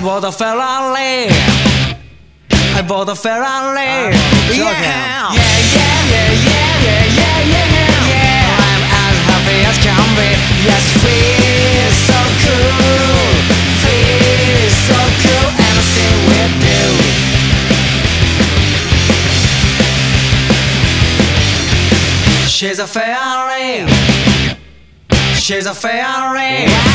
bought a Ferrari. I bought a Ferrari. Uh, yeah. yeah, yeah, yeah, yeah, yeah, yeah, yeah, yeah. I'm as happy as can be. Yes, feel so cool, feel so cool. Anything we do. She's a Ferrari. She's a Ferrari. Wow,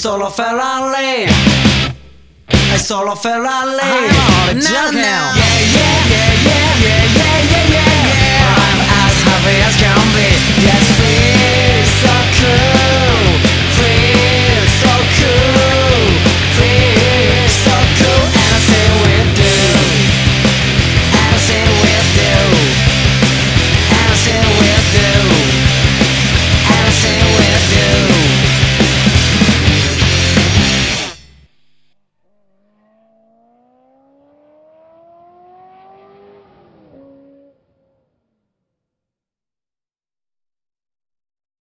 solo Ferrari. I solo Ferrari. I'm on